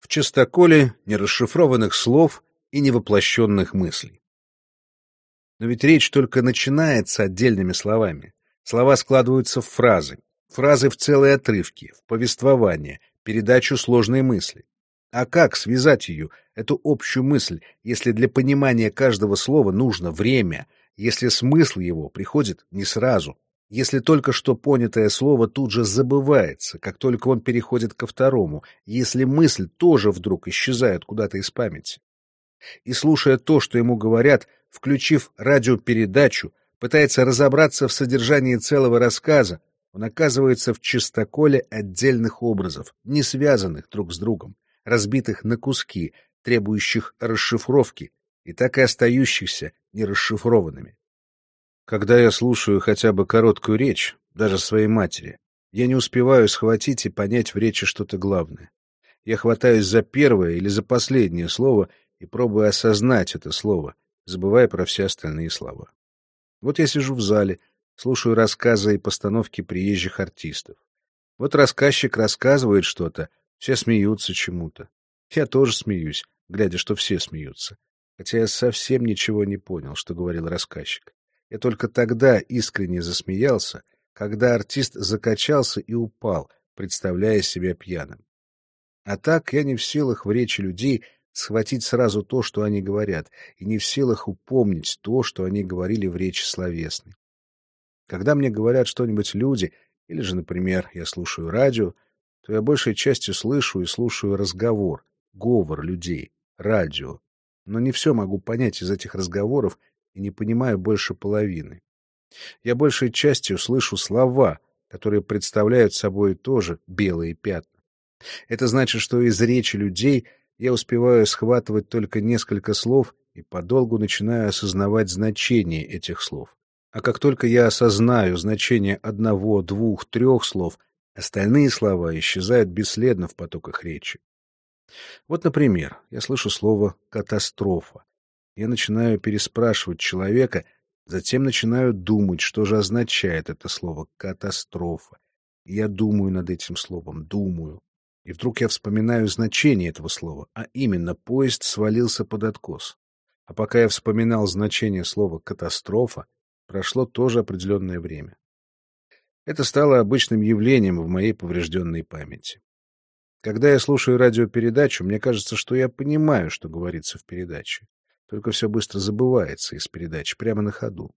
в чистоколе нерасшифрованных слов и невоплощенных мыслей. Но ведь речь только начинается отдельными словами. Слова складываются в фразы, фразы в целые отрывки, в повествование, передачу сложной мысли. А как связать ее, эту общую мысль, если для понимания каждого слова нужно время, если смысл его приходит не сразу, если только что понятое слово тут же забывается, как только он переходит ко второму, если мысль тоже вдруг исчезает куда-то из памяти? И слушая то, что ему говорят, включив радиопередачу, пытается разобраться в содержании целого рассказа, он оказывается в чистоколе отдельных образов, не связанных друг с другом, разбитых на куски, требующих расшифровки и так и остающихся нерасшифрованными. Когда я слушаю хотя бы короткую речь, даже своей матери, я не успеваю схватить и понять в речи что-то главное. Я хватаюсь за первое или за последнее слово и пробую осознать это слово, забывая про все остальные слова. Вот я сижу в зале, слушаю рассказы и постановки приезжих артистов. Вот рассказчик рассказывает что-то, все смеются чему-то. Я тоже смеюсь, глядя, что все смеются. Хотя я совсем ничего не понял, что говорил рассказчик. Я только тогда искренне засмеялся, когда артист закачался и упал, представляя себя пьяным. А так я не в силах в речи людей схватить сразу то, что они говорят, и не в силах упомнить то, что они говорили в речи словесной. Когда мне говорят что-нибудь люди, или же, например, я слушаю радио, то я большей частью слышу и слушаю разговор, говор людей, радио, но не все могу понять из этих разговоров и не понимаю больше половины. Я большей частью слышу слова, которые представляют собой тоже белые пятна. Это значит, что из речи людей я успеваю схватывать только несколько слов и подолгу начинаю осознавать значение этих слов. А как только я осознаю значение одного, двух, трех слов, остальные слова исчезают бесследно в потоках речи. Вот, например, я слышу слово «катастрофа». Я начинаю переспрашивать человека, затем начинаю думать, что же означает это слово «катастрофа». Я думаю над этим словом, думаю. И вдруг я вспоминаю значение этого слова, а именно поезд свалился под откос. А пока я вспоминал значение слова «катастрофа», прошло тоже определенное время. Это стало обычным явлением в моей поврежденной памяти. Когда я слушаю радиопередачу, мне кажется, что я понимаю, что говорится в передаче. Только все быстро забывается из передачи, прямо на ходу.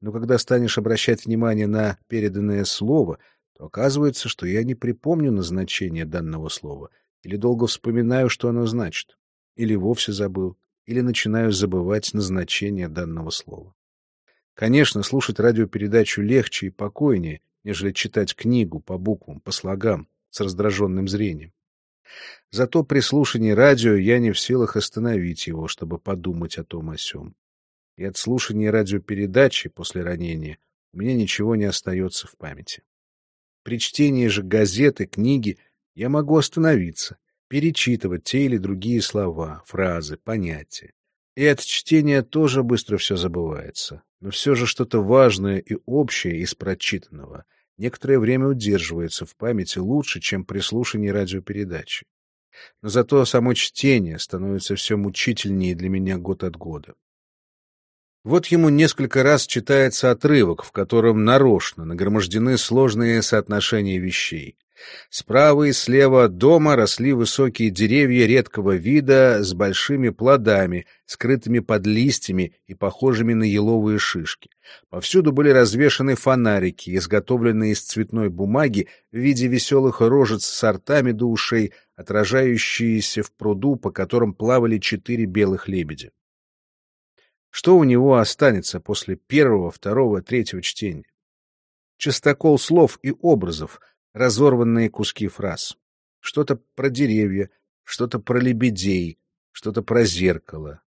Но когда станешь обращать внимание на переданное слово, то оказывается, что я не припомню назначение данного слова, или долго вспоминаю, что оно значит, или вовсе забыл, или начинаю забывать назначение данного слова. Конечно, слушать радиопередачу легче и покойнее, нежели читать книгу по буквам, по слогам, с раздраженным зрением. Зато при слушании радио я не в силах остановить его, чтобы подумать о том о сём. И от слушания радиопередачи после ранения у меня ничего не остается в памяти. При чтении же газеты, книги я могу остановиться, перечитывать те или другие слова, фразы, понятия. И от чтения тоже быстро все забывается. Но все же что-то важное и общее из прочитанного некоторое время удерживается в памяти лучше, чем при слушании радиопередачи. Но зато само чтение становится все мучительнее для меня год от года. Вот ему несколько раз читается отрывок, в котором нарочно нагромождены сложные соотношения вещей. Справа и слева от дома росли высокие деревья редкого вида с большими плодами, скрытыми под листьями и похожими на еловые шишки. Повсюду были развешаны фонарики, изготовленные из цветной бумаги в виде веселых рожец с сортами до ушей, отражающиеся в пруду, по которым плавали четыре белых лебедя. Что у него останется после первого, второго, третьего чтения? Чистокол слов и образов, разорванные куски фраз. Что-то про деревья, что-то про лебедей, что-то про зеркало.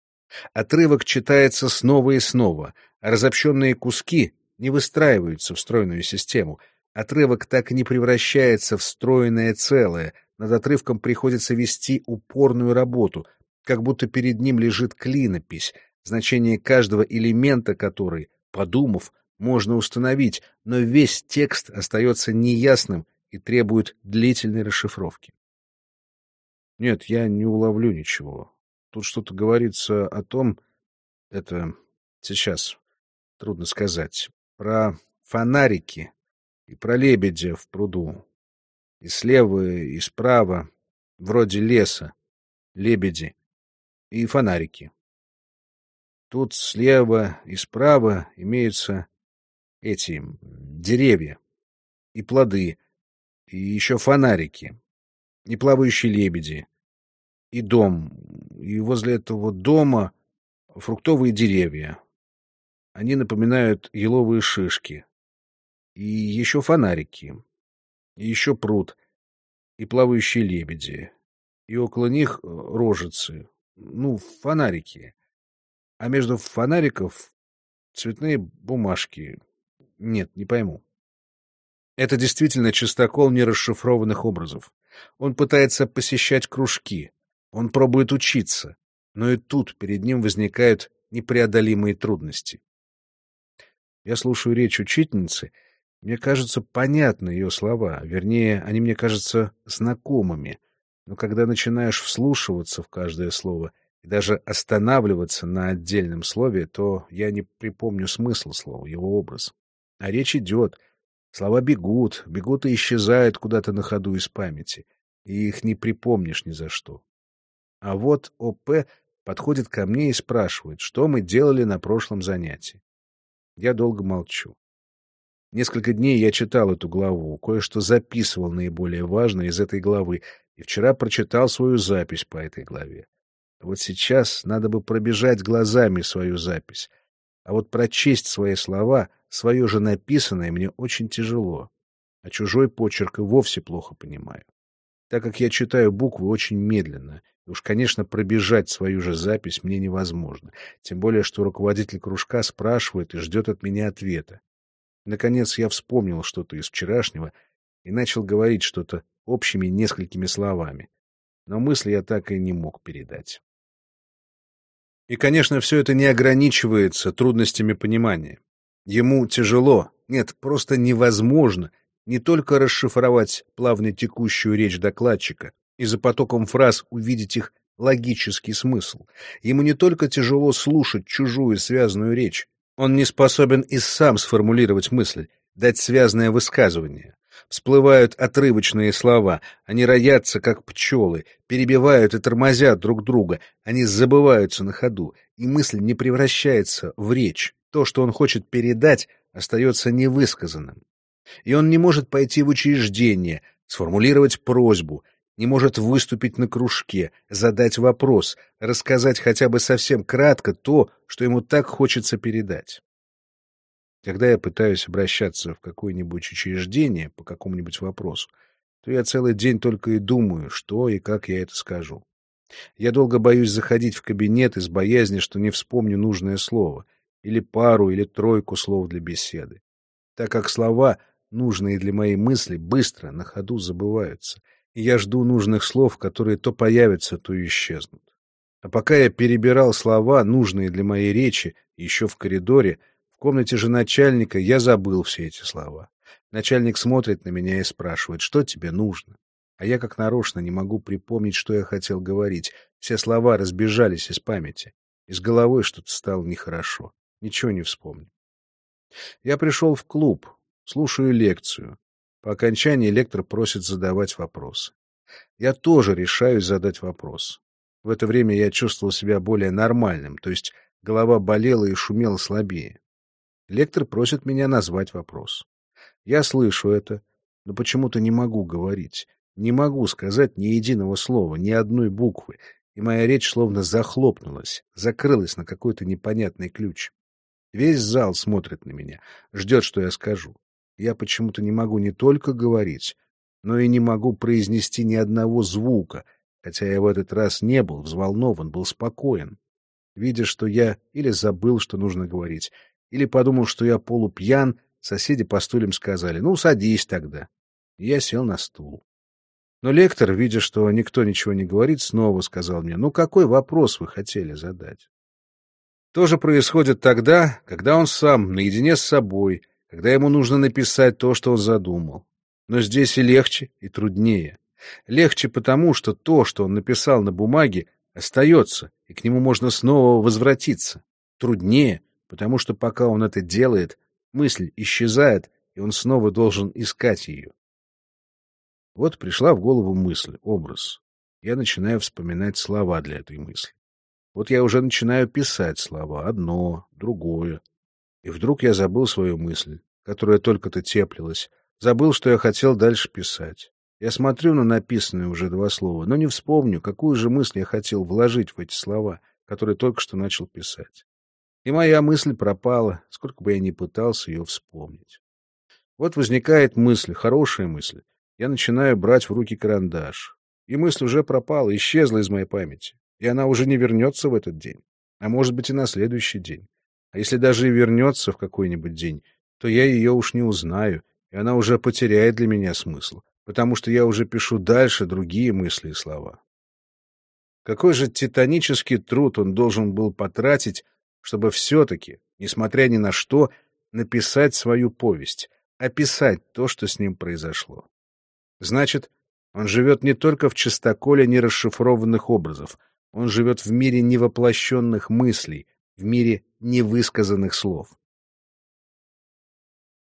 Отрывок читается снова и снова, а разобщенные куски не выстраиваются в стройную систему. Отрывок так и не превращается в стройное целое, над отрывком приходится вести упорную работу, как будто перед ним лежит клинопись, значение каждого элемента которой, подумав, можно установить, но весь текст остается неясным и требует длительной расшифровки. Нет, я не уловлю ничего. Тут что-то говорится о том... Это сейчас трудно сказать. Про фонарики и про лебедя в пруду. И слева, и справа, вроде леса, лебеди и фонарики. Тут слева и справа имеются эти деревья и плоды, и еще фонарики, и плавающие лебеди, и дом, и возле этого дома фруктовые деревья. Они напоминают еловые шишки. И еще фонарики, и еще пруд, и плавающие лебеди, и около них рожицы, ну, фонарики. А между фонариков цветные бумажки. Нет, не пойму. Это действительно чистокол нерасшифрованных образов. Он пытается посещать кружки. Он пробует учиться. Но и тут перед ним возникают непреодолимые трудности. Я слушаю речь учительницы. Мне кажется, понятны ее слова. Вернее, они мне кажутся знакомыми. Но когда начинаешь вслушиваться в каждое слово — и даже останавливаться на отдельном слове, то я не припомню смысл слова, его образ. А речь идет. Слова бегут, бегут и исчезают куда-то на ходу из памяти, и их не припомнишь ни за что. А вот ОП подходит ко мне и спрашивает, что мы делали на прошлом занятии. Я долго молчу. Несколько дней я читал эту главу, кое-что записывал наиболее важное из этой главы, и вчера прочитал свою запись по этой главе. Вот сейчас надо бы пробежать глазами свою запись. А вот прочесть свои слова, свое же написанное, мне очень тяжело. А чужой почерк и вовсе плохо понимаю. Так как я читаю буквы очень медленно, и уж, конечно, пробежать свою же запись мне невозможно. Тем более, что руководитель кружка спрашивает и ждет от меня ответа. Наконец я вспомнил что-то из вчерашнего и начал говорить что-то общими несколькими словами. Но мысли я так и не мог передать. И, конечно, все это не ограничивается трудностями понимания. Ему тяжело, нет, просто невозможно не только расшифровать плавно текущую речь докладчика и за потоком фраз увидеть их логический смысл. Ему не только тяжело слушать чужую связанную речь, он не способен и сам сформулировать мысль, дать связное высказывание. Всплывают отрывочные слова, они роятся, как пчелы, перебивают и тормозят друг друга, они забываются на ходу, и мысль не превращается в речь. То, что он хочет передать, остается невысказанным. И он не может пойти в учреждение, сформулировать просьбу, не может выступить на кружке, задать вопрос, рассказать хотя бы совсем кратко то, что ему так хочется передать. Когда я пытаюсь обращаться в какое-нибудь учреждение по какому-нибудь вопросу, то я целый день только и думаю, что и как я это скажу. Я долго боюсь заходить в кабинет из боязни, что не вспомню нужное слово, или пару, или тройку слов для беседы, так как слова, нужные для моей мысли, быстро, на ходу забываются, и я жду нужных слов, которые то появятся, то исчезнут. А пока я перебирал слова, нужные для моей речи, еще в коридоре, в комнате же начальника я забыл все эти слова. Начальник смотрит на меня и спрашивает, что тебе нужно. А я как нарочно не могу припомнить, что я хотел говорить. Все слова разбежались из памяти. Из головой что-то стало нехорошо. Ничего не вспомню. Я пришел в клуб, слушаю лекцию. По окончании лектор просит задавать вопросы. Я тоже решаюсь задать вопрос. В это время я чувствовал себя более нормальным, то есть голова болела и шумела слабее. Лектор просит меня назвать вопрос. Я слышу это, но почему-то не могу говорить. Не могу сказать ни единого слова, ни одной буквы, и моя речь словно захлопнулась, закрылась на какой-то непонятный ключ. Весь зал смотрит на меня, ждет, что я скажу. Я почему-то не могу не только говорить, но и не могу произнести ни одного звука, хотя я в этот раз не был взволнован, был спокоен. Видя, что я или забыл, что нужно говорить, или подумал, что я полупьян, соседи по стульям сказали, ну, садись тогда. Я сел на стул. Но лектор, видя, что никто ничего не говорит, снова сказал мне, ну, какой вопрос вы хотели задать? То же происходит тогда, когда он сам, наедине с собой, когда ему нужно написать то, что он задумал. Но здесь и легче, и труднее. Легче потому, что то, что он написал на бумаге, остается, и к нему можно снова возвратиться. Труднее, потому что пока он это делает, мысль исчезает, и он снова должен искать ее. Вот пришла в голову мысль, образ. Я начинаю вспоминать слова для этой мысли. Вот я уже начинаю писать слова, одно, другое. И вдруг я забыл свою мысль, которая только-то теплилась, забыл, что я хотел дальше писать. Я смотрю на написанные уже два слова, но не вспомню, какую же мысль я хотел вложить в эти слова, которые только что начал писать. И моя мысль пропала, сколько бы я ни пытался ее вспомнить. Вот возникает мысль, хорошая мысль, я начинаю брать в руки карандаш. И мысль уже пропала, исчезла из моей памяти. И она уже не вернется в этот день. А может быть и на следующий день. А если даже и вернется в какой-нибудь день, то я ее уж не узнаю, и она уже потеряет для меня смысл, потому что я уже пишу дальше другие мысли и слова. Какой же титанический труд он должен был потратить, чтобы все-таки, несмотря ни на что, написать свою повесть, описать то, что с ним произошло. Значит, он живет не только в чистоколе нерасшифрованных образов, он живет в мире невоплощенных мыслей, в мире невысказанных слов.